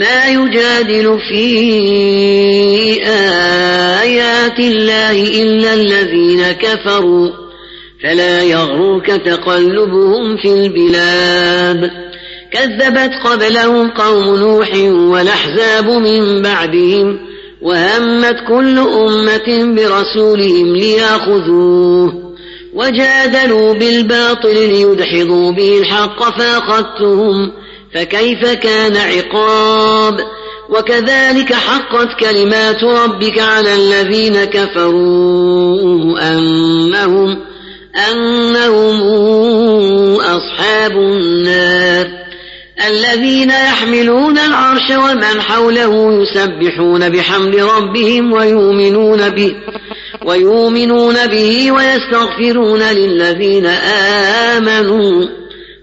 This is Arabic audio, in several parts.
ما يجادل في آيات الله إلا الذين كفروا فلا يغرك تقلبهم في البلاد. كذبت قبلهم قوم نوح والأحزاب من بعدهم وهمت كل أمة برسولهم ليأخذوه وجادلوا بالباطل ليدحضوا به الحق فأخذتهم فكيف كان عقاب؟ وكذلك حقت كلمات ربك على الذين كفروا أنهم أنهم أصحاب النار. الذين يحملون العرش ومن حوله يسبحون بحمد ربهم ويؤمنون به ويؤمنون به ويستغفرون للذين آمنوا.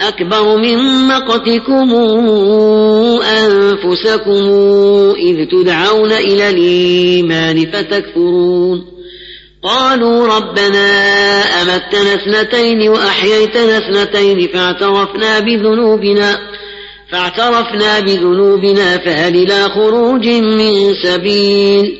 أكبر من مقتكم أنفسكم إذ تدعون إلى الإيمان فتكفرون. قالوا ربنا أمتنا اثنتين وأحييتنا اثنتين فاعترفنا بذنوبنا فاعترفنا بذنوبنا فهل إلى خروج من سبيل؟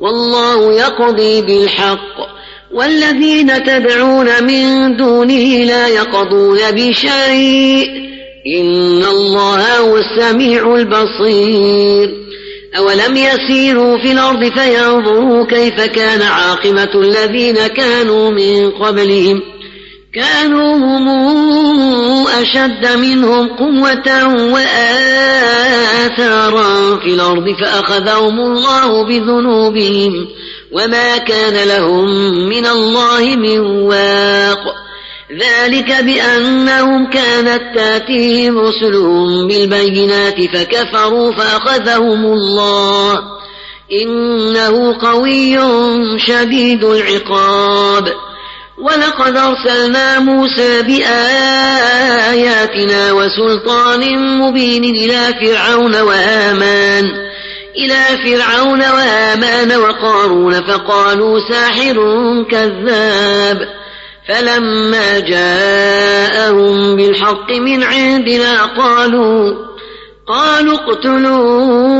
والله يقضي بالحق. والذين تدعون من دونه لا يقضون بشيء. إن الله هو السميع البصير. أولم يسيروا في الأرض فينظروا كيف كان عاقبة الذين كانوا من قبلهم. كانوا هم أشد منهم قوة وآثارا في الأرض فأخذهم الله بذنوبهم وما كان لهم من الله من واق. ذلك بأنهم كانت تأتيهم رسلهم بالبينات فكفروا فأخذهم الله. إنه قوي شديد العقاب. ولقد أرسلنا موسى بآياتنا وسلطان مبين إلى فرعون وآمان إلى فرعون وآمان وقارون فقالوا ساحر كذاب فلما جاءهم بالحق من عندنا قالوا قالوا اقتلوا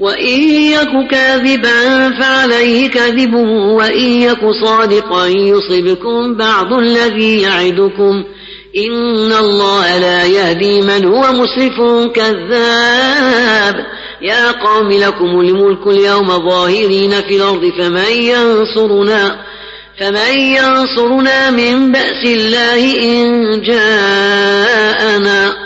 وإن يك كاذبا فعليه كذبه وإن يك صادقا يصبكم بعض الذي يعدكم إن الله لا يهدي من هو مسرف كذاب يا قوم لكم الملك اليوم ظاهرين في الأرض فمن ينصرنا فمن ينصرنا من بأس الله إن جاءنا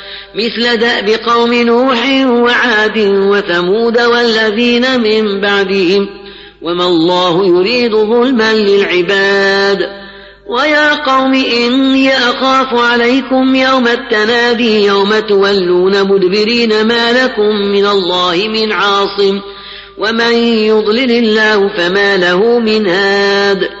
مثل دأب قوم نوح وعاد وثمود والذين من بعدهم وما الله يريد ظلما للعباد. ويا قوم إني أخاف عليكم يوم التنادي يوم تولون مدبرين ما لكم من الله من عاصم. ومن يضلل الله فما له من هاد.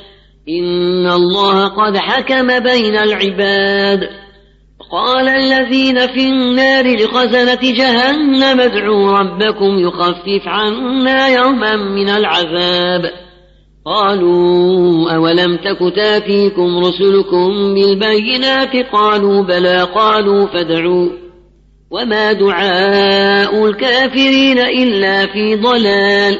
إن الله قد حكم بين العباد قال الذين في النار لخزنة جهنم ادعوا ربكم يخفف عنا يوما من العذاب قالوا أولم تك تاتيكم رسلكم بالبينات قالوا بلى قالوا فادعوا وما دعاء الكافرين إلا في ضلال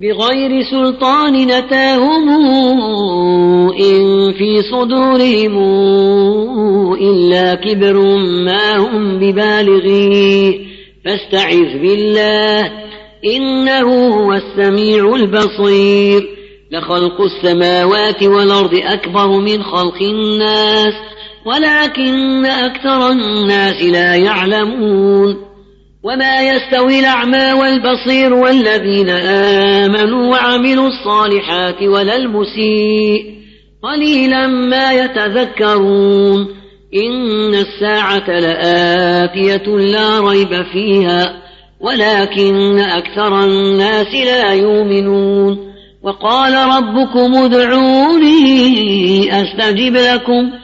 بغير سلطان نتاهم إن في صدورهم إلا كبر ما هم ببالغيه فاستعذ بالله إنه هو السميع البصير. لخلق السماوات والأرض أكبر من خلق الناس ولكن أكثر الناس لا يعلمون. وما يستوي الأعمى والبصير والذين آمنوا وعملوا الصالحات ولا المسيء. قليلا ما يتذكرون. إن الساعة لآتية لا ريب فيها ولكن أكثر الناس لا يؤمنون. وقال ربكم ادعوني أستجب لكم.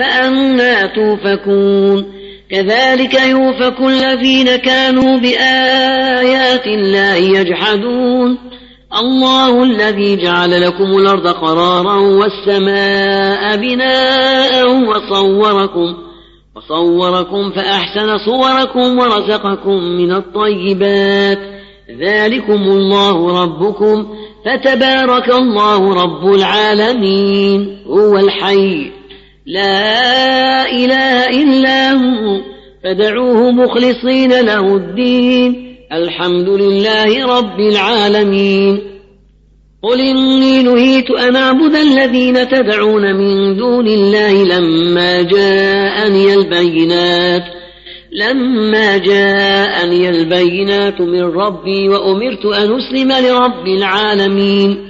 فأنا توفكون. كذلك يوفك الذين كانوا بآيات الله يجحدون. الله الذي جعل لكم الأرض قرارا والسماء بناء وصوركم وصوركم فأحسن صوركم ورزقكم من الطيبات. ذلكم الله ربكم فتبارك الله رب العالمين هو الحي. لا إله إلا هو فدعوه مخلصين له الدين. الحمد لله رب العالمين. قل إني نهيت أن أعبد الذين تدعون من دون الله لما جاءني البينات لما جاءني البينات من ربي وأمرت أن أسلم لرب العالمين.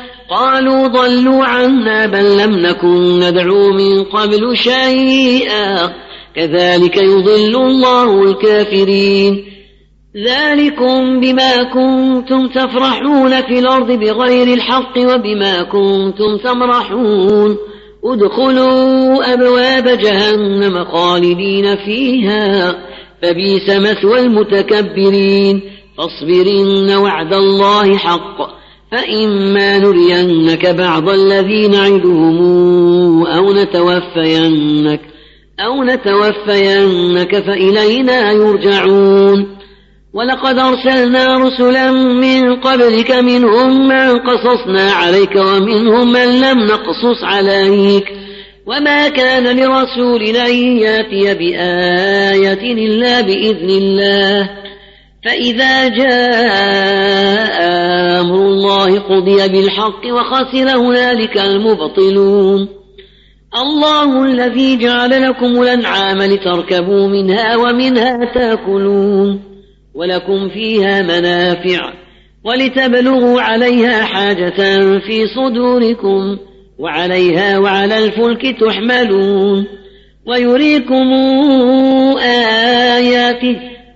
قالوا ضلوا عنا بل لم نكن ندعو من قبل شيئا. كذلك يضل الله الكافرين. ذلكم بما كنتم تفرحون في الأرض بغير الحق وبما كنتم تمرحون. ادخلوا أبواب جهنم خالدين فيها. فبيس مثوى المتكبرين. فاصبرن وعد الله حق. فإما نرينك بعض الذي نعدهم أو نتوفينك أو نتوفينك فإلينا يرجعون ولقد أرسلنا رسلا من قبلك منهم من قصصنا عليك ومنهم من لم نقصص عليك وما كان لرسول أن ياتي بآية إلا بإذن الله فإذا جاء أمر الله قضي بالحق وخسر هنالك المبطلون. الله الذي جعل لكم الأنعام لتركبوا منها ومنها تاكلون. ولكم فيها منافع ولتبلغوا عليها حاجة في صدوركم وعليها وعلى الفلك تحملون. ويريكم آياته